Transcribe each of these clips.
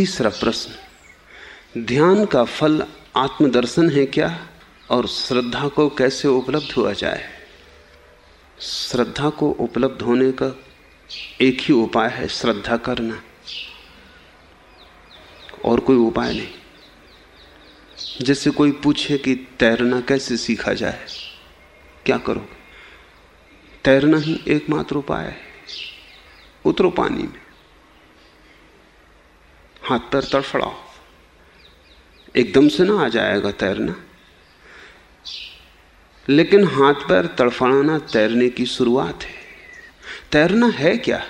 तीसरा प्रश्न, ध्यान का फल आत्मदर्शन है क्या और श्रद्धा को कैसे उपलब्ध हुआ जाए? श्रद्धा को उपलब्ध होने का एक ही उपाय है श्रद्धा करना। और कोई उपाय नहीं। जैसे कोई पूछे कि तैरना कैसे सीखा जाए, क्या करो तैरना ही एकमात्र उपाय है, उतरो पानी में। हाथ पैर तड़फड़ाओ एकदम से ना आ जाएगा तैरना। लेकिन हाथ पैर तड़फड़ाना तैरने की शुरुआत है। तैरना है क्या?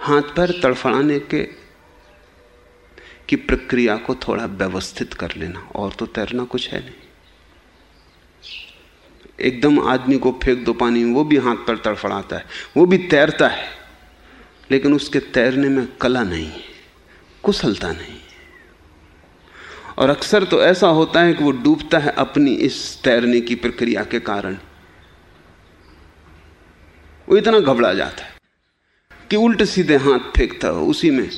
हाथ पैर तड़फड़ाने के, की प्रक्रिया को थोड़ा व्यवस्थित कर लेना। और तो तैरना कुछ है नहीं। एकदम आदमी को फेंक दो पानी वो भी हाथ पर तड़फड़ाता है, वो भी तैरता है। लेकिन उसके तैरने में कला नहीं कुशलता नहीं। और अक्सर तो ऐसा होता है कि वो डूबता है अपनी इस तैरने की प्रक्रिया के कारण। वो इतना घबरा जाता है कि उल्टे सीधे हाथ फेंकता है, उसी में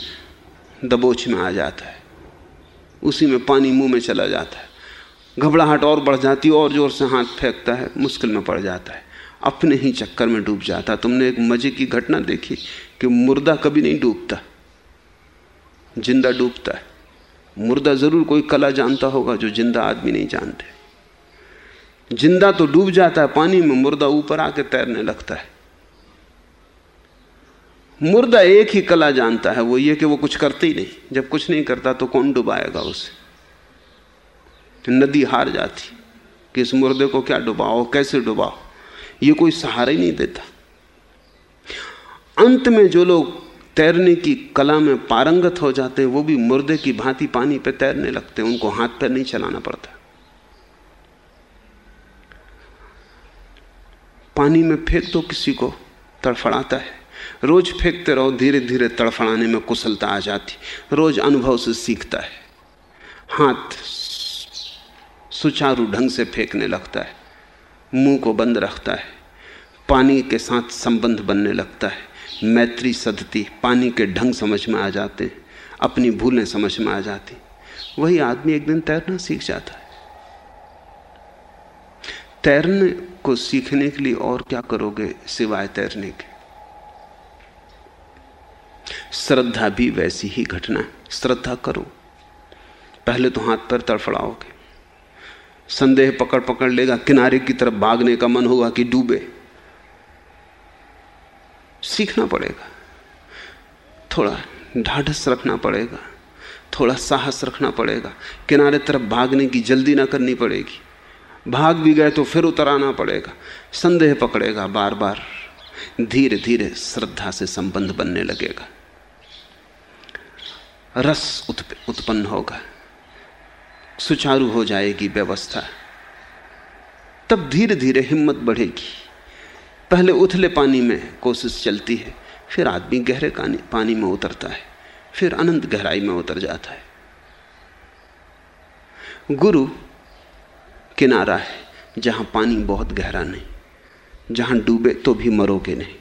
दबोच में आ जाता है, उसी में पानी मुँह में चला जाता है। घबराहट और बढ़ जाती है, और ज़ोर से हाथ फेंकता है, मुश्किल में पड़ जाता है। अपने ही चक्कर में डूब जाता तुमने एक मज़े की घटना देखी कि मुर्दा कभी नहीं डूबता। ज़िंदा डूबता है। मुर्दा ज़रूर कोई कला जानता होगा जो ज़िंदा आदमी नहीं जानते। ज़िंदा तो डूब जाता है, पानी में मुर्दा ऊपर आके तैरने लगता है। मुर्दा एक ही कला जानता है, वो ये कि वो कुछ करते ही नहीं। जब कुछ नहीं करता तो कौन डुबाएगा उसे? नदी हार जाती, कि इस मुर्दे को क्या डुबाओ, कैसे डुबाओ? ये कोई सहारा ही नहीं देता। अंत में जो लोग तैरने की कला में पारंगत हो जाते हैं, वो भी मुर्दे की भांति पानी पे तैरने लगते हैं, उनको हाथ पैर नहीं चलाना पड़ता। पानी में फेंक दो किसी को तड़फड़ाता है। रोज फेंकते रहो धीरे धीरे तड़फड़ाने में कुशलता आ जाती। रोज अनुभव से सीखता है। हाथ सुचारू ढंग से फेंकने लगता है। मुँह को बंद रखता है। पानी के साथ संबंध बनने लगता है। मैत्री सदती, पानी के ढंग समझ में आ जाते, अपनी भूलें समझ में आ जाती। वही आदमी एक दिन तैरना सीख जाता है। तैरने को सीखने के लिए और क्या करोगे सिवाय तैरने के? श्रद्धा भी वैसी ही घटना है। श्रद्धा करो। पहले तो हाथ पर तड़फड़ाओगे। संदेह पकड़ पकड़ लेगा, किनारे की तरफ़ भागने का मन होगा कि डूबे। सीखना पड़ेगा। थोड़ा ढाढ़स रखना पड़ेगा। थोड़ा साहस रखना पड़ेगा। किनारे तरफ़ भागने की जल्दी ना करनी पड़ेगी। भाग भी गए तो फिर उतर आना पड़ेगा। संदेह पकड़ेगा बार बार धीरे धीरे श्रद्धा से संबंध बनने लगेगा। रस उत्पन्न होगा। सुचारू हो जाएगी व्यवस्था। तब धीरे धीरे हिम्मत बढ़ेगी। पहले उथले पानी में कोशिश चलती है, फिर आदमी गहरे पानी में उतरता है, फिर अनंत गहराई में उतर जाता है। गुरु किनारा है, जहाँ पानी बहुत गहरा नहीं, जहाँ डूबे तो भी मरोगे नहीं।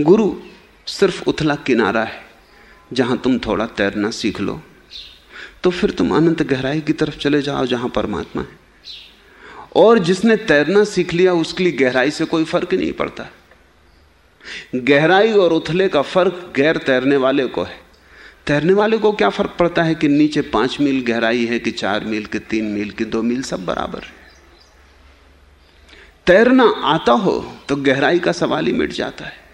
गुरु सिर्फ़ उथला किनारा है, जहाँ तुम थोड़ा तैरना सीख लो तो फिर तुम अनंत गहराई की तरफ़ चले जाओ, जहाँ परमात्मा है। और जिसने तैरना सीख लिया, उसके लिए गहराई से कोई फ़र्क नहीं पड़ता। गहराई और उथले का फ़र्क गैर तैरने वाले को है। तैरने वाले को क्या फ़र्क पड़ता है कि नीचे पाँच मील गहराई है, कि चार मील, कि तीन मील, कि दो मील, सब बराबर है। तैरना आता हो तो गहराई का सवाल ही मिट जाता है।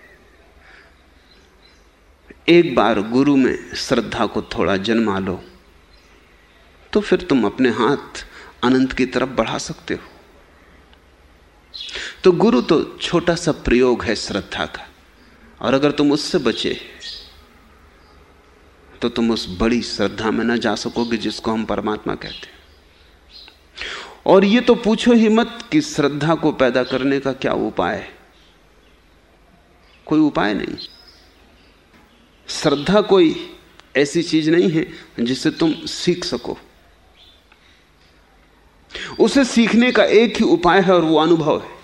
एक बार गुरु में श्रद्धा को थोड़ा जन्मा लो तो फिर तुम अपने हाथ अनंत की तरफ़ बढ़ा सकते हो। तो गुरु तो छोटा सा प्रयोग है श्रद्धा का। और अगर तुम उससे बचे तो तुम उस बड़ी श्रद्धा में ना जा सकोगे जिसको हम परमात्मा कहते हैं। और ये तो पूछो ही मत कि श्रद्धा को पैदा करने का क्या उपाय है। कोई उपाय नहीं। श्रद्धा कोई ऐसी चीज़ नहीं है जिसे तुम सीख सको। उसे सीखने का एक ही उपाय है और वो अनुभव है।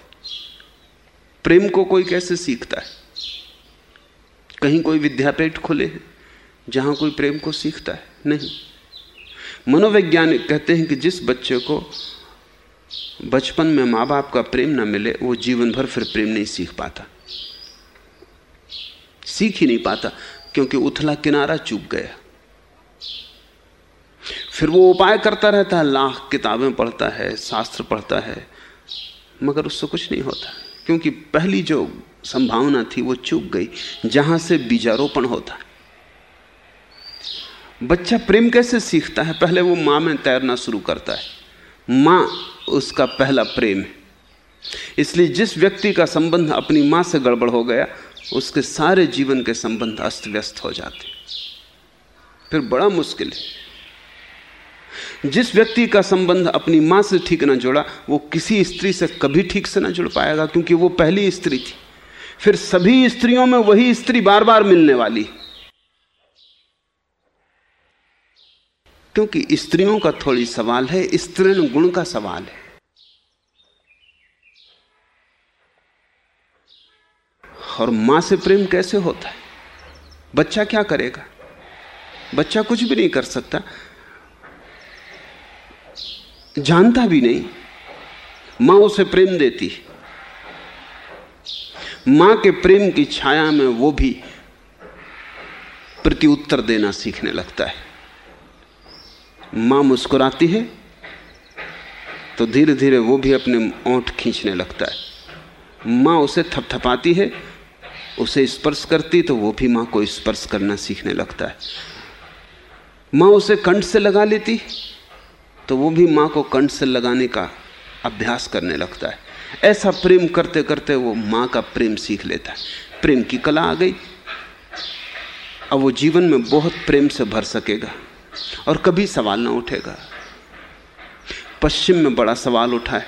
प्रेम को कोई कैसे सीखता है? कहीं कोई विद्यापीठ खुले हैं, जहाँ कोई प्रेम को सीखता है? नहीं। मनोवैज्ञानिक कहते हैं कि जिस बच्चे को बचपन में माँ बाप का प्रेम ना मिले, वो जीवन भर फिर प्रेम नहीं सीख पाता। सीख ही नहीं पाता, क्योंकि उथला किनारा चूक गया। फिर वो उपाय करता रहता है, लाख किताबें पढ़ता है, शास्त्र पढ़ता है, मगर उससे कुछ नहीं होता। क्योंकि पहली जो संभावना थी वो चूक गई, जहाँ से बीजारोपण होता है। बच्चा प्रेम कैसे सीखता है? पहले वो माँ में तैरना शुरू करता है। माँ, उसका पहला प्रेम है। इसलिए जिस व्यक्ति का संबंध अपनी माँ से गड़बड़ हो गया, उसके सारे जीवन के संबंध अस्त व्यस्त हो जाते फिर बड़ा मुश्किल है। जिस व्यक्ति का संबंध अपनी माँ से ठीक ना जुड़ा, वो किसी स्त्री से कभी ठीक से ना जुड़ पाएगा, क्योंकि वो पहली स्त्री थी। फिर सभी स्त्रियों में वही स्त्री बार बार मिलने वाली क्योंकि स्त्रियों का थोड़ी सवाल है स्त्रीण गुण का सवाल है। और माँ से प्रेम कैसे होता है? बच्चा क्या करेगा? बच्चा कुछ भी नहीं कर सकता। जानता भी नहीं। माँ उसे प्रेम देती माँ के प्रेम की छाया में वो भी प्रत्युत्तर देना सीखने लगता है। माँ मुस्कुराती है तो धीरे धीरे वो भी अपने ओंठ खींचने लगता है। माँ उसे थपथपाती है, उसे स्पर्श करती तो वो भी माँ को स्पर्श करना सीखने लगता है। माँ उसे कंठ से लगा लेती तो वो भी माँ को कंठ से लगाने का अभ्यास करने लगता है। ऐसा प्रेम करते करते वो माँ का प्रेम सीख लेता है। प्रेम की कला आ गई। अब वो जीवन में बहुत प्रेम से भर सकेगा और कभी सवाल ना उठेगा। पश्चिम में बड़ा सवाल उठा है।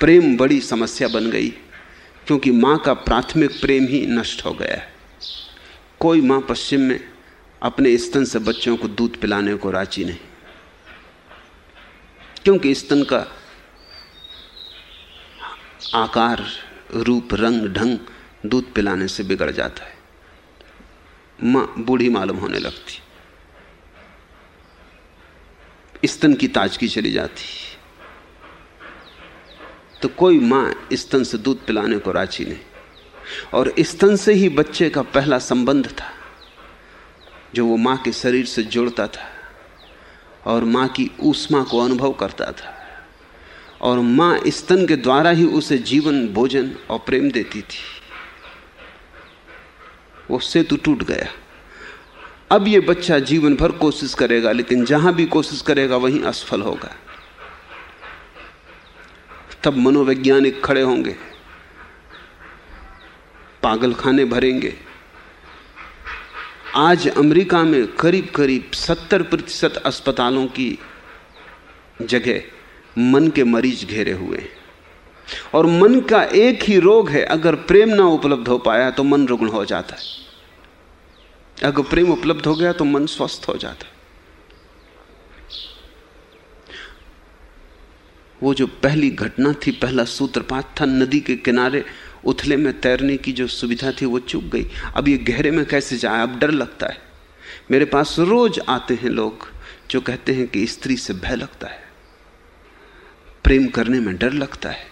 प्रेम बड़ी समस्या बन गई, क्योंकि माँ का प्राथमिक प्रेम ही नष्ट हो गया है। कोई माँ पश्चिम में अपने स्तन से बच्चों को दूध पिलाने को राज़ी नहीं। क्योंकि स्तन का आकार, रूप, रंग, ढंग दूध पिलाने से बिगड़ जाता है। माँ, बूढ़ी मालूम होने लगती। स्तन की ताजगी चली जाती। तो कोई माँ स्तन से दूध पिलाने को राज़ी नहीं। और स्तन से ही बच्चे का पहला संबंध था, जो वो माँ के शरीर से जुड़ता था। और माँ की ऊष्मा को अनुभव करता था। और माँ स्तन के द्वारा ही उसे जीवन, भोजन और प्रेम देती थी। वो सेतु टूट गया। अब ये बच्चा जीवन भर कोशिश करेगा, लेकिन जहाँ भी कोशिश करेगा, वहीं असफल होगा। तब मनोवैज्ञानिक खड़े होंगे। पागल खाने भरेंगे। आज अमेरिका में करीब करीब सत्तर प्रतिशत अस्पतालों की जगह मन के मरीज़ घेरे हुए हैं। और मन का एक ही रोग है, अगर प्रेम ना उपलब्ध हो पाया तो मन रुग्ण हो जाता है। अगर प्रेम उपलब्ध हो गया तो मन स्वस्थ हो जाता है। वो जो पहली घटना थी, पहला सूत्रपात था नदी के किनारे उथले में तैरने की जो सुविधा थी वो चुक गई। अब ये गहरे में कैसे जाए? अब डर लगता है। मेरे पास रोज आते हैं लोग जो कहते हैं कि स्त्री से भय लगता है। प्रेम करने में डर लगता है।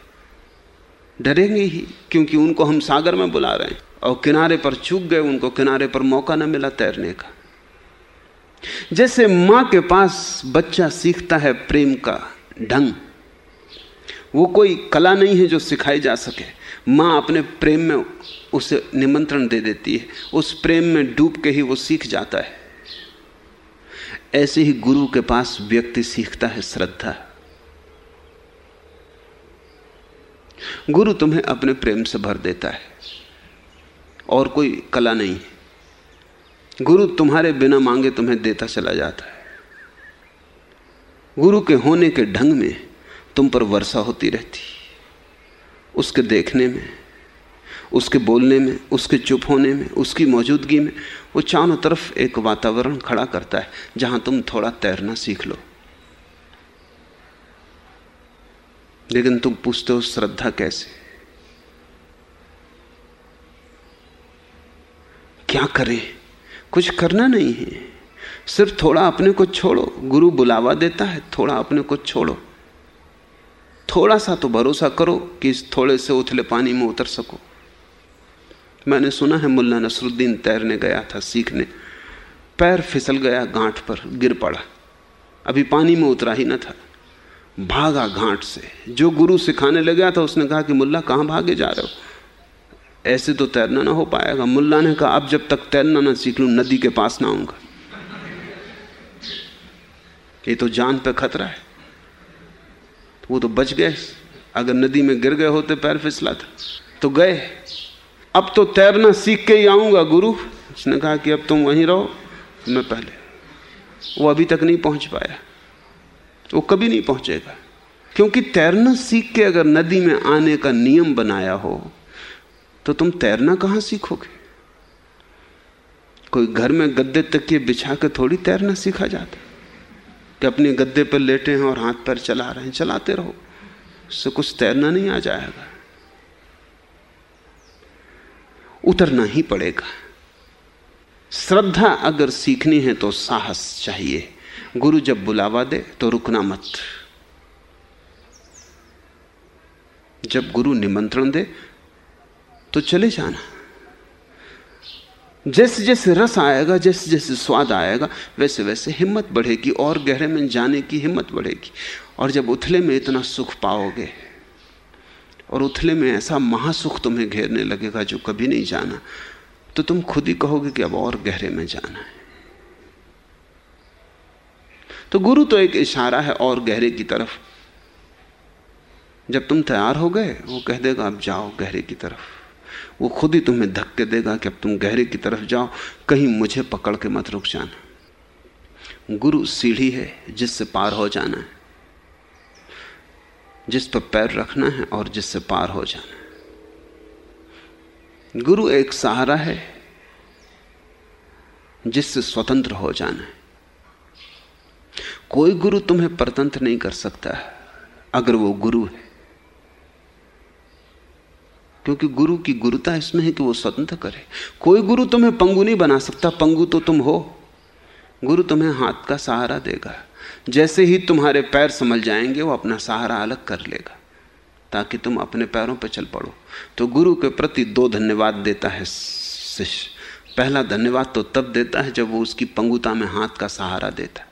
डरेंगे ही, क्योंकि उनको हम सागर में बुला रहे हैं और किनारे पर चूक गए, उनको किनारे पर मौका ना मिला तैरने का। जैसे माँ के पास बच्चा सीखता है प्रेम का ढंग, वो कोई कला नहीं है जो सिखाई जा सके। माँ अपने प्रेम में उसे निमंत्रण दे देती है। उस प्रेम में डूब के ही वो सीख जाता है। ऐसे ही गुरु के पास व्यक्ति सीखता है श्रद्धा। गुरु तुम्हें अपने प्रेम से भर देता है। और कोई कला नहीं गुरु तुम्हारे बिना मांगे तुम्हें देता चला जाता है। गुरु के होने के ढंग में तुम पर वर्षा होती रहती उसके देखने में, उसके बोलने में, उसके चुप होने में, उसकी मौजूदगी में, वो चारों तरफ़ एक वातावरण खड़ा करता है, जहाँ तुम थोड़ा तैरना सीख लो। लेकिन तुम पूछते हो, श्रद्धा कैसे? क्या करें? कुछ करना नहीं है। सिर्फ़ थोड़ा अपने को छोड़ो। गुरु बुलावा देता है, थोड़ा अपने को छोड़ो। थोड़ा सा तो भरोसा करो कि इस थोड़े से उथले पानी में उतर सको। मैंने सुना है मुल्ला नसरुद्दीन तैरने गया था सीखने। पैर फिसल गया गांठ पर, गिर पड़ा। अभी पानी में उतरा ही न था। भागा घाट से। जो गुरु सिखाने लग गया था, उसने कहा कि मुल्ला, कहाँ भागे जा रहे हो? ऐसे तो तैरना ना हो पाएगा। मुल्ला ने कहा, अब जब तक तैरना ना सीख लूँ, नदी के पास ना आऊँगा। ये तो जान पर खतरा है। वो तो बच गए। अगर नदी में गिर गए होते पैर फिसला था। तो गए। अब तो तैरना सीख के ही आऊँगा, गुरु। उसने कहा कि अब तुम वहीं रहो, मैं पहले। वो अभी तक नहीं पहुँच पाया। वो कभी नहीं पहुंचेगा। क्योंकि तैरना सीख के अगर नदी में आने का नियम बनाया हो तो तुम तैरना कहाँ सीखोगे? कोई घर में गद्दे तकिए बिछा के थोड़ी तैरना सीखा जाता। कि अपने गद्दे पर लेटे हैं और हाथ पैर चला रहे हैं। चलाते रहो। उससे कुछ तैरना नहीं आ जाएगा। उतरना ही पड़ेगा। श्रद्धा अगर सीखनी है तो साहस चाहिए। गुरु जब बुलावा दे तो रुकना मत। जब गुरु निमंत्रण दे तो चले जाना। जैसे जैसे रस आएगा, जैसे जैसे स्वाद आएगा, वैसे वैसे हिम्मत बढ़ेगी और गहरे में जाने की हिम्मत बढ़ेगी। और जब उथले में इतना सुख पाओगे और उथले में ऐसा महासुख तुम्हें घेरने लगेगा जो कभी नहीं जाना तो तुम खुद ही कहोगे कि अब और गहरे में जाना है। तो गुरु तो एक इशारा है और गहरे की तरफ़। जब तुम तैयार हो गए, वो कह देगा, अब जाओ गहरे की तरफ़। वो खुद ही तुम्हें धक्के देगा कि अब तुम गहरे की तरफ़ जाओ, कहीं मुझे पकड़ के मत रुक जाना। गुरु सीढ़ी है जिससे पार हो जाना है, जिस पर पैर रखना है और जिससे पार हो जाना है। गुरु एक सहारा है जिससे स्वतंत्र हो जाना है। कोई गुरु तुम्हें परतंत्र नहीं कर सकता, अगर वो गुरु है। क्योंकि गुरु की गुरुता इसमें है कि वो स्वतंत्र करे। कोई गुरु तुम्हें पंगु नहीं बना सकता, पंगु तो तुम हो। गुरु तुम्हें हाथ का सहारा देगा। जैसे ही तुम्हारे पैर समझ जाएँगे, वो अपना सहारा अलग कर लेगा, ताकि तुम अपने पैरों पर चल पड़ो। तो गुरु के प्रति दो धन्यवाद देता है शिष्य। पहला धन्यवाद तो तब देता है जब वो उसकी पंगुता में हाथ का सहारा देता है।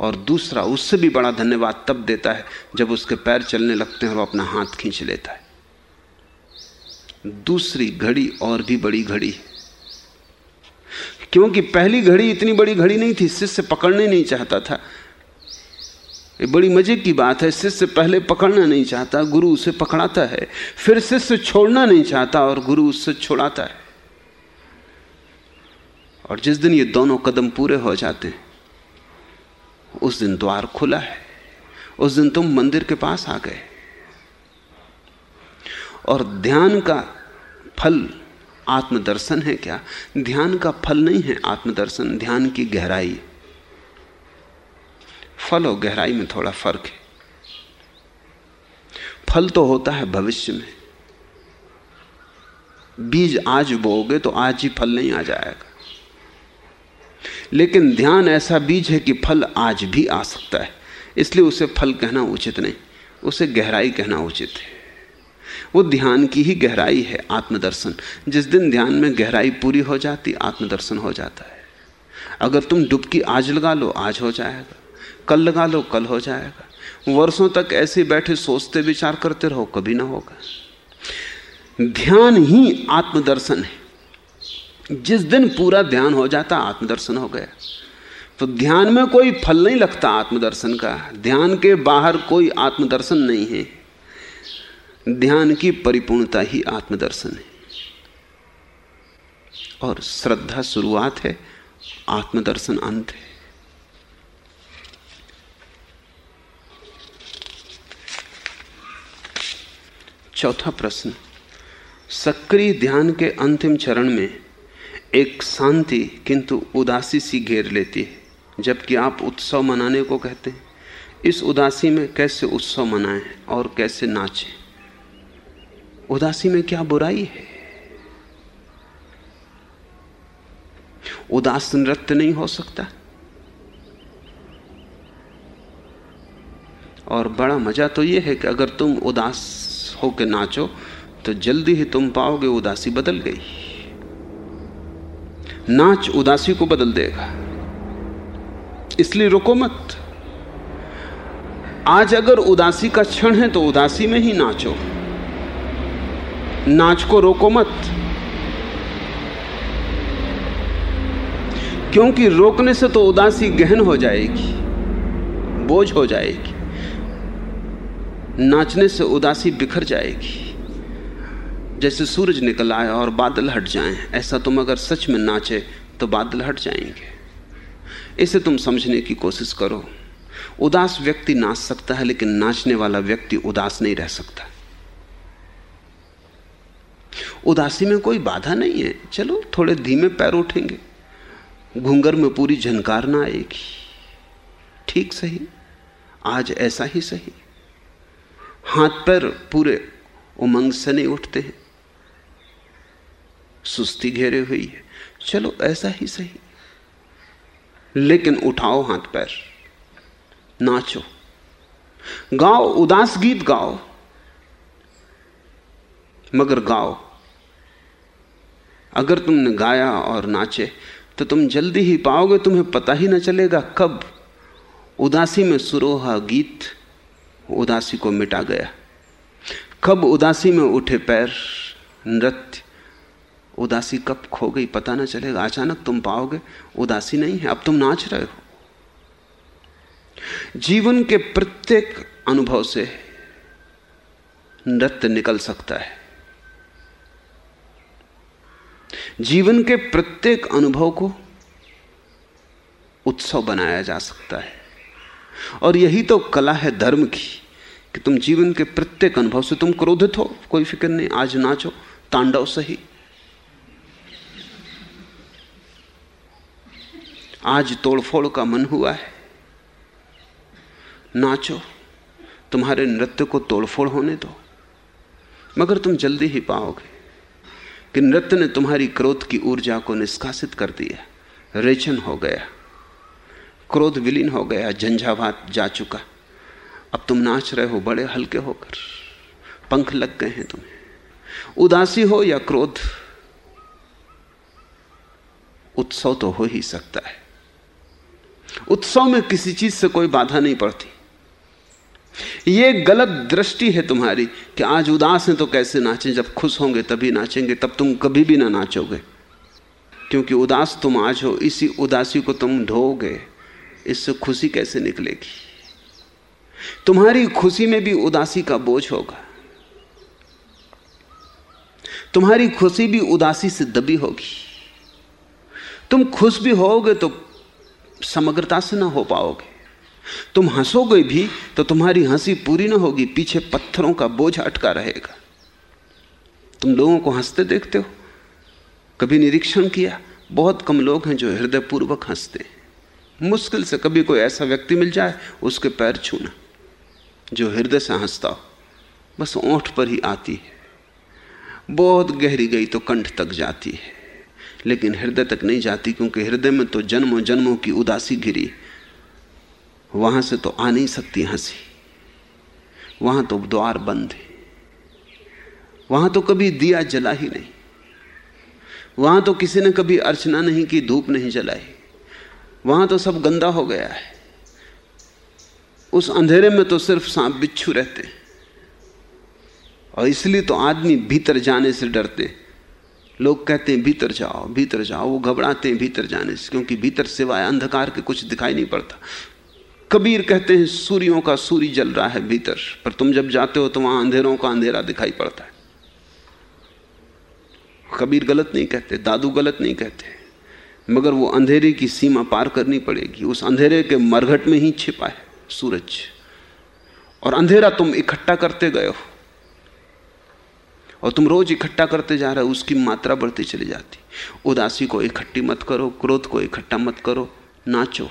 और दूसरा, उससे भी बड़ा धन्यवाद तब देता है जब उसके पैर चलने लगते हैं और अपना हाथ खींच लेता है। दूसरी घड़ी और भी बड़ी घड़ी। क्योंकि पहली घड़ी इतनी बड़ी घड़ी नहीं थी, शिष्य पकड़ने नहीं चाहता था। ये बड़ी मज़े की बात है, शिष्य पहले पकड़ना नहीं चाहता, गुरु उसे पकड़ाता है। फिर शिष्य छोड़ना नहीं चाहता और गुरु उससे छोड़ाता है। और जिस दिन ये दोनों कदम पूरे हो जाते हैं, उस दिन द्वार खुला है। उस दिन तुम मंदिर के पास आ गए। और ध्यान का फल आत्मदर्शन है क्या? ध्यान का फल नहीं है आत्मदर्शन, ध्यान की गहराई। फल और गहराई में थोड़ा फ़र्क है। फल तो होता है भविष्य में। बीज आज बोओगे तो आज ही फल नहीं आ जाएगा। लेकिन ध्यान ऐसा बीज है कि फल आज भी आ सकता है। इसलिए उसे फल कहना उचित नहीं, उसे गहराई कहना उचित है। वो ध्यान की ही गहराई है, आत्मदर्शन। जिस दिन ध्यान में गहराई पूरी हो जाती, आत्मदर्शन हो जाता है। अगर तुम डुबकी आज लगा लो, आज हो जाएगा। कल लगा लो, कल हो जाएगा। वर्षों तक ऐसे बैठे सोचते, विचार करते रहो, कभी ना होगा। ध्यान ही आत्मदर्शन है। जिस दिन पूरा ध्यान हो जाता, आत्मदर्शन हो गया। तो ध्यान में कोई फल नहीं लगता आत्मदर्शन का। ध्यान के बाहर कोई आत्मदर्शन नहीं है। ध्यान की परिपूर्णता ही आत्मदर्शन है। और श्रद्धा शुरुआत है, आत्मदर्शन अंत है। चौथा प्रश्न, सक्रिय ध्यान के अंतिम चरण में एक शांति किंतु उदासी सी घेर लेती है, जबकि आप उत्सव मनाने को कहते हैं। इस उदासी में कैसे उत्सव मनाएँ और कैसे नाचें? उदासी में क्या बुराई है? उदास नृत्य नहीं हो सकता। और बड़ा मज़ा तो यह है कि अगर तुम उदास होकर नाचो तो जल्दी ही तुम पाओगे उदासी बदल गई। नाच उदासी को बदल देगा। इसलिए रुको मत। आज अगर उदासी का क्षण है तो उदासी में ही नाचो। नाच को रोको मत। क्योंकि रोकने से तो उदासी गहन हो जाएगी, बोझ हो जाएगी। नाचने से उदासी बिखर जाएगी। जैसे सूरज निकल आए और बादल हट जाएँ, ऐसा तुम अगर सच में नाचे तो बादल हट जाएँगे। इसे तुम समझने की कोशिश करो। उदास व्यक्ति नाच सकता है, लेकिन नाचने वाला व्यक्ति उदास नहीं रह सकता। उदासी में कोई बाधा नहीं है। चलो, थोड़े धीमे पैर उठेंगे। घूंगर में पूरी झनकार ना आएगी। ठीक सही। आज ऐसा ही सही। हाथ पैर पूरे उमंग से नहीं उठते हैं। सुस्ती घेरे हुई है। चलो, ऐसा ही सही। लेकिन उठाओ हाथ पैर। नाचो। गाओ, उदास गीत गाओ। मगर गाओ। अगर तुमने गाया और नाचे तो तुम जल्दी ही पाओगे, तुम्हें पता ही ना चलेगा कब उदासी में सुरोहा गीत उदासी को मिटा गया। कब उदासी में उठे पैर नृत्य, उदासी कब खो गई पता ना चलेगा। अचानक तुम पाओगे, उदासी नहीं है, अब तुम नाच रहे हो। जीवन के प्रत्येक अनुभव से नृत्य निकल सकता है। जीवन के प्रत्येक अनुभव को उत्सव बनाया जा सकता है। और यही तो कला है धर्म की, कि तुम जीवन के प्रत्येक अनुभव से तुम क्रोधित हो, कोई फ़िक्र नहीं, आज नाचो, तांडव सही। आज तोड़फोड़ का मन हुआ है। नाचो, तुम्हारे नृत्य को तोड़फोड़ होने दो, मगर तुम जल्दी ही पाओगे। कि नृत्य ने तुम्हारी क्रोध की ऊर्जा को निष्कासित कर दिया। रेचन हो गया। क्रोध विलीन हो गया। झंझावात जा चुका। अब तुम नाच रहे हो, बड़े हल्के होकर। पंख लग गए हैं तुम्हें। उदासी हो या क्रोध, उत्सव तो हो ही सकता है। उत्सव में किसी चीज़ से कोई बाधा नहीं पड़ती। यह गलत दृष्टि है तुम्हारी कि आज उदास हैं तो कैसे नाचें? जब खुश होंगे तभी नाचेंगे, तब तुम कभी भी ना नाचोगे। क्योंकि उदास तुम आज हो, इसी उदासी को तुम ढोगे। इससे खुशी कैसे निकलेगी? तुम्हारी खुशी में भी उदासी का बोझ होगा। तुम्हारी खुशी भी उदासी से दबी होगी। तुम खुश भी होगे तो समग्रता से ना हो पाओगे। तुम हंसोगे भी तो तुम्हारी हँसी पूरी ना होगी, पीछे पत्थरों का बोझ अटका रहेगा। तुम लोगों को हँसते देखते हो? कभी निरीक्षण किया? बहुत कम लोग हैं जो हृदयपूर्वक हँसते हैं। मुश्किल से कभी कोई ऐसा व्यक्ति मिल जाए, उसके पैर छूना, जो हृदय से हंसता हो। बस ओंठ पर ही आती है। बहुत गहरी गई तो कंठ तक जाती है। लेकिन हृदय तक नहीं जाती, क्योंकि हृदय में तो जन्मों जन्मों की उदासी गिरी वहाँ से तो आ नहीं सकती हँसी। वहाँ तो द्वार बंद है। वहाँ तो कभी दिया जला ही नहीं। वहाँ तो किसी ने कभी अर्चना नहीं की, धूप नहीं जलाई। वहाँ तो सब गंदा हो गया है। उस अंधेरे में तो सिर्फ़ सांप बिच्छू रहते और इसलिए तो आदमी भीतर जाने से डरते लोग कहते हैं, भीतर जाओ भीतर जाओ। वो घबराते हैं, भीतर जाने से, क्योंकि भीतर सिवाय अंधकार के कुछ दिखाई नहीं पड़ता। कबीर कहते हैं, सूर्यों का सूर्य जल रहा है भीतर, पर तुम जब जाते हो तो वहाँ अंधेरों का अंधेरा दिखाई पड़ता है। कबीर गलत नहीं कहते, दादू गलत नहीं कहते, मगर वो अंधेरे की सीमा पार करनी पड़ेगी। उस अंधेरे के मरघट में ही छिपा है सूरज, और अंधेरा तुम इकट्ठा करते गए हो, और तुम रोज इकट्ठा करते जा रहे हो, उसकी मात्रा बढ़ती चली जाती। उदासी को इकट्ठी मत करो, क्रोध को इकट्ठा मत करो, नाचो।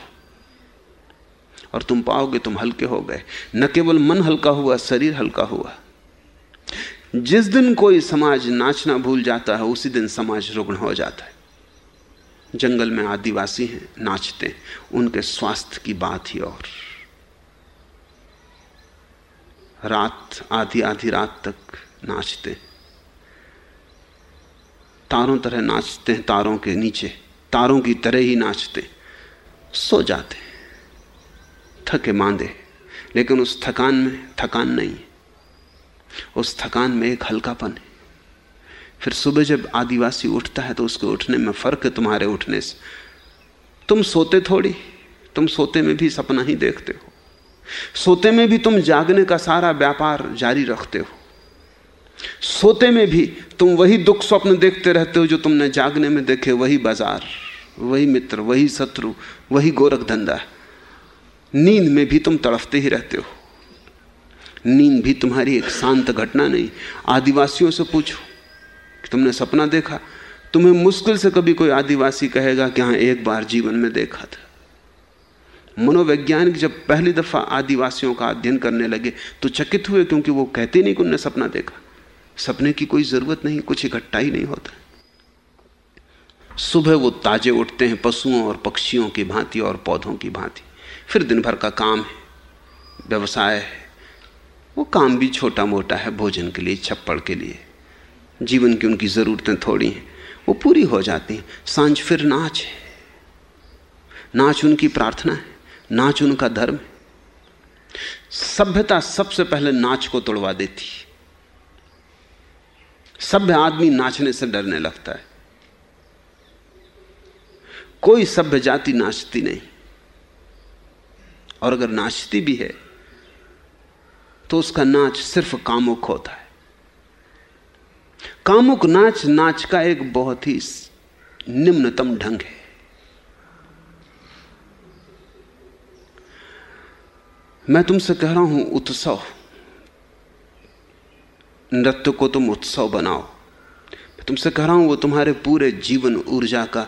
और तुम पाओगे तुम हल्के हो गए। न केवल मन हल्का हुआ, शरीर हल्का हुआ। जिस दिन कोई समाज नाचना भूल जाता है, उसी दिन समाज रुग्ण हो जाता है। जंगल में आदिवासी हैं, नाचते हैं, उनके स्वास्थ्य की बात ही और। रात, आधी आधी रात तक नाचते तारों तरह नाचते हैं, तारों के नीचे, तारों की तरह ही नाचते सो जाते थके मांदे लेकिन उस थकान में थकान नहीं। उस थकान में एक हल्कापन है। फिर सुबह जब आदिवासी उठता है तो उसके उठने में फ़र्क है तुम्हारे उठने से। तुम सोते थोड़ी, तुम सोते में भी सपना ही देखते हो। सोते में भी तुम जागने का सारा व्यापार जारी रखते हो। सोते में भी तुम वही दुख स्वप्न देखते रहते हो जो तुमने जागने में देखे, वही बाज़ार, वही मित्र, वही शत्रु, वही गोरख धंधा नींद में भी तुम तड़फते ही रहते हो। नींद भी तुम्हारी एक शांत घटना नहीं। आदिवासियों से पूछो कि तुमने सपना देखा? तुम्हें मुश्किल से कभी कोई आदिवासी कहेगा कि हाँ एक बार जीवन में देखा था। मनोवैज्ञानिक जब पहली दफ़ा आदिवासियों का अध्ययन करने लगे तो चकित हुए क्योंकि वो कहते नहीं कि उनने सपना देखा। सपने की कोई ज़रूरत नहीं, कुछ इकट्ठा ही नहीं होता। सुबह वो ताजे उठते हैं पशुओं और पक्षियों की भांति और पौधों की भांति। फिर दिन भर का काम है, व्यवसाय है। वो काम भी छोटा मोटा है, भोजन के लिए, छप्पड़ के लिए। जीवन की उनकी ज़रूरतें थोड़ी हैं, वो पूरी हो जाती हैं। साँझ फिर नाच है। नाच उनकी प्रार्थना है, नाच उनका धर्म है। सभ्यता सबसे पहले नाच को तोड़वा देती सभ्य आदमी नाचने से डरने लगता है। कोई सभ्य जाति नाचती नहीं। और अगर नाचती भी है तो उसका नाच सिर्फ़ कामुक होता है। कामुक नाच नाच का एक बहुत ही निम्नतम ढंग है। मैं तुमसे कह रहा हूँ, उत्सव। नृत्य को तुम उत्सव बनाओ। मैं तुमसे कह रहा हूँ, वो तुम्हारे पूरे जीवन ऊर्जा का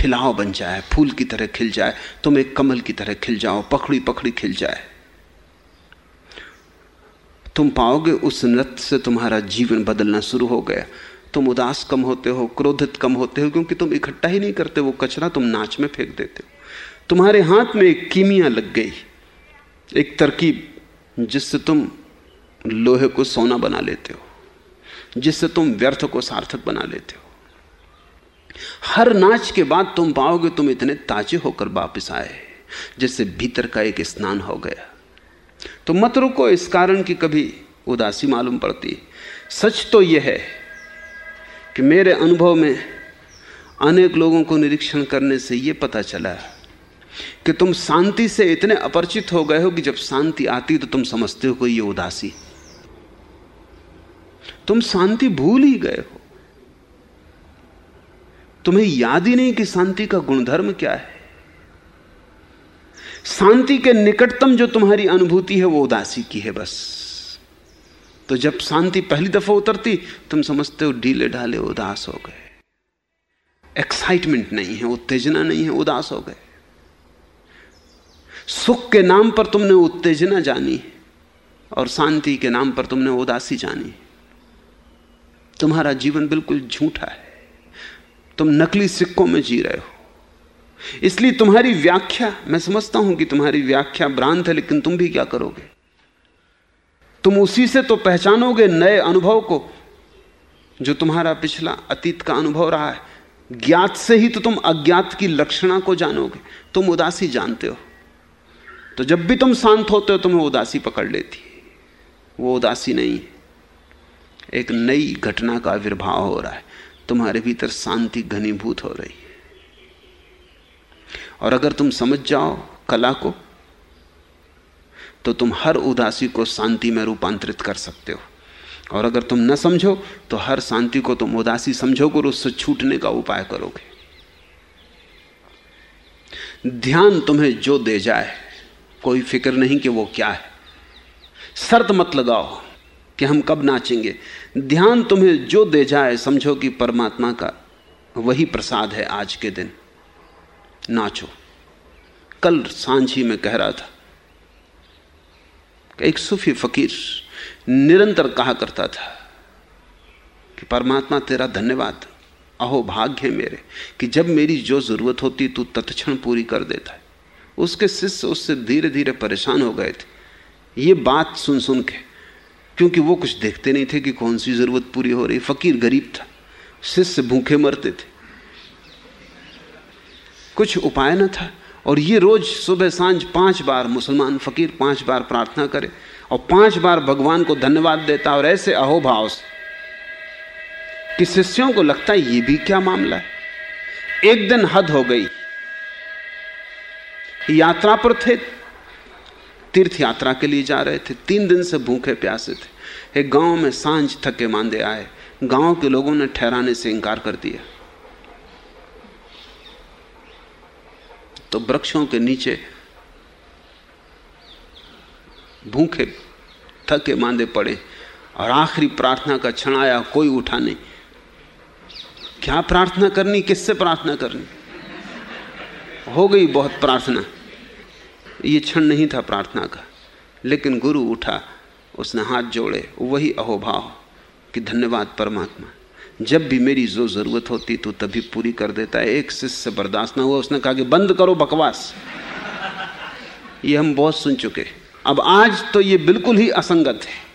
खिलाव बन जाए, फूल की तरह खिल जाए, तुम एक कमल की तरह खिल जाओ, पखड़ी पखड़ी खिल जाए। तुम पाओगे उस नृत्य से तुम्हारा जीवन बदलना शुरू हो गया। तुम उदास कम होते हो, क्रोधित कम होते हो, क्योंकि तुम इकट्ठा ही नहीं करते, वो कचरा तुम नाच में फेंक देते हो। तुम्हारे हाथ में एक कीमिया लग गई, एक तरकीब, जिससे तुम लोहे को सोना बना लेते हो, जिससे तुम व्यर्थ को सार्थक बना लेते हो। हर नाच के बाद तुम पाओगे तुम इतने ताजे होकर वापस आए, जैसे भीतर का एक स्नान हो गया। तो मत रुको इस कारण की कभी उदासी मालूम पड़ती। सच तो यह है कि मेरे अनुभव में अनेक लोगों को निरीक्षण करने से यह पता चला कि तुम शांति से इतने अपरिचित हो गए हो कि जब शांति आती तो तुम समझते हो ये उदासी। तुम शांति भूल ही गए हो। तुम्हें याद ही नहीं कि शांति का गुणधर्म क्या है? शांति के निकटतम जो तुम्हारी अनुभूति है, वो उदासी की है बस। तो जब शांति पहली दफ़ा उतरती, तुम समझते हो ढीले ढाले उदास हो गए। एक्साइटमेंट नहीं है, उत्तेजना नहीं है, उदास हो गए। सुख के नाम पर तुमने उत्तेजना जानी और शांति के नाम पर तुमने उदासी जानी तुम्हारा जीवन बिल्कुल झूठा है। तुम नकली सिक्कों में जी रहे हो। इसलिए तुम्हारी व्याख्या, मैं समझता हूँ कि तुम्हारी व्याख्या भ्रांत है, लेकिन तुम भी क्या करोगे? तुम उसी से तो पहचानोगे नए अनुभव को, जो तुम्हारा पिछला अतीत का अनुभव रहा है। ज्ञात से ही तो तुम अज्ञात की लक्षणा को जानोगे। तुम उदासी जानते हो। तो जब भी तुम शांत होते हो, तुम्हें उदासी पकड़ लेती है। वो उदासी नहीं है। एक नई घटना का आविर्भाव हो रहा है। तुम्हारे भीतर शांति घनीभूत हो रही है। और अगर तुम समझ जाओ कला को तो तुम हर उदासी को शांति में रूपांतरित कर सकते हो। और अगर तुम न समझो तो हर शांति को तुम उदासी समझोगे और उससे छूटने का उपाय करोगे। ध्यान तुम्हें जो दे जाए, कोई फ़िक्र नहीं कि वो क्या है। शर्त मत लगाओ। कि हम कब नाचेंगे। ध्यान तुम्हें जो दे जाए, समझो कि परमात्मा का वही प्रसाद है आज के दिन। नाचो। कल साँझ ही में कह रहा था। एक सूफी फकीर निरंतर कहा करता था कि परमात्मा तेरा धन्यवाद। अहो, भाग्य है मेरे कि जब मेरी जो ज़रूरत होती, तू तत्क्षण पूरी कर देता है। उसके शिष्य उससे धीरे धीरे परेशान हो गए थे। ये बात सुन सुन के क्योंकि वो कुछ देखते नहीं थे कि कौन सी ज़रूरत पूरी हो रही। फकीर गरीब था, शिष्य भूखे मरते थे। कुछ उपाय न था। और ये रोज सुबह साँझ पाँच बार मुसलमान फकीर पाँच बार प्रार्थना करे और पाँच बार भगवान को धन्यवाद देता और ऐसे अहोभाव से। कि शिष्यों को लगता है ये भी क्या मामला है? एक दिन हद हो गई। यात्रा पर थे। तीर्थ यात्रा के लिए जा रहे थे। तीन दिन से भूखे प्यासे थे। एक गाँव में साँझ थके मांदे आए। गाँव के लोगों ने ठहराने से इंकार कर दिया। तो वृक्षों के नीचे भूखे थके मांदे पड़े और आखिरी प्रार्थना का क्षण आया, कोई उठा नहीं। क्या प्रार्थना करनी? किससे प्रार्थना करनी? हो गई बहुत प्रार्थना। ये क्षण नहीं था प्रार्थना का। लेकिन गुरु उठा, उसने हाथ जोड़े, वही अहोभाव कि धन्यवाद परमात्मा। जब भी मेरी जो ज़रूरत होती तो तभी पूरी कर देता। है एक शिष्य बर्दाश्त ना हुआ, उसने कहा कि बंद करो बकवास। ये हम बहुत सुन चुके। अब आज तो ये बिल्कुल ही असंगत है।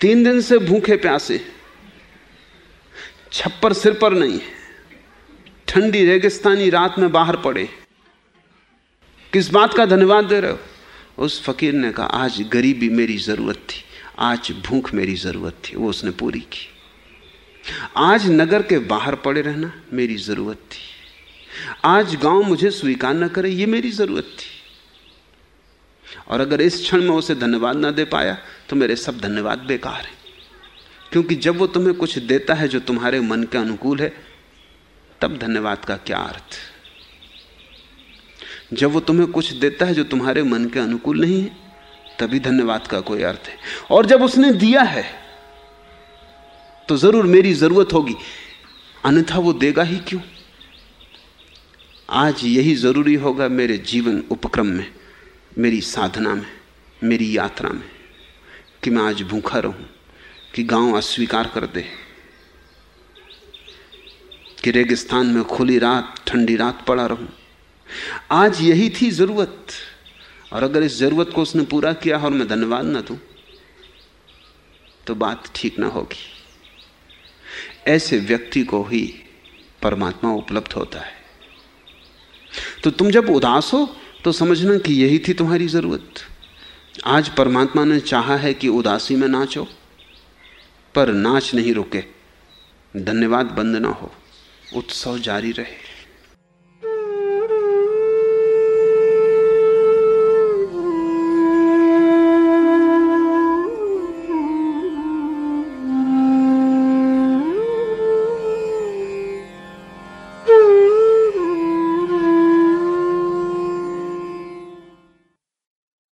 तीन दिन से भूखे प्यासे। छप्पर सिर पर नहीं ठंडी रेगिस्तानी रात में बाहर पड़े। किस बात का धन्यवाद दे रहे हो? उस फकीर ने कहा, आज गरीबी मेरी ज़रूरत थी, आज भूख मेरी ज़रूरत थी। वो उसने पूरी की। आज नगर के बाहर पड़े रहना मेरी ज़रूरत थी। आज गाँव मुझे स्वीकार न करे, ये मेरी ज़रूरत थी। और अगर इस क्षण में उसे धन्यवाद ना दे पाया तो मेरे सब धन्यवाद बेकार हैं। क्योंकि जब वो तुम्हें कुछ देता है जो तुम्हारे मन के अनुकूल है, तब धन्यवाद का क्या अर्थ? जब वो तुम्हें कुछ देता है जो तुम्हारे मन के अनुकूल नहीं है, तभी धन्यवाद का कोई अर्थ है। और जब उसने दिया है तो ज़रूर मेरी ज़रूरत होगी। अन्यथा वो देगा ही क्यों? आज यही ज़रूरी होगा मेरे जीवन उपक्रम में, मेरी साधना में, मेरी यात्रा में, कि मैं आज भूखा रहूँ, कि गाँव अस्वीकार कर दे, कि रेगिस्तान में खुली रात, ठंडी रात पड़ा रहूँ। आज यही थी ज़रूरत। और अगर इस ज़रूरत को उसने पूरा किया और मैं धन्यवाद ना दूँ तो बात ठीक ना होगी। ऐसे व्यक्ति को ही परमात्मा उपलब्ध होता है। तो तुम जब उदास हो तो समझना कि यही थी तुम्हारी ज़रूरत। आज परमात्मा ने चाहा है कि उदासी में नाचो, पर नाच नहीं रुके। धन्यवाद बंद ना हो, उत्सव जारी रहे।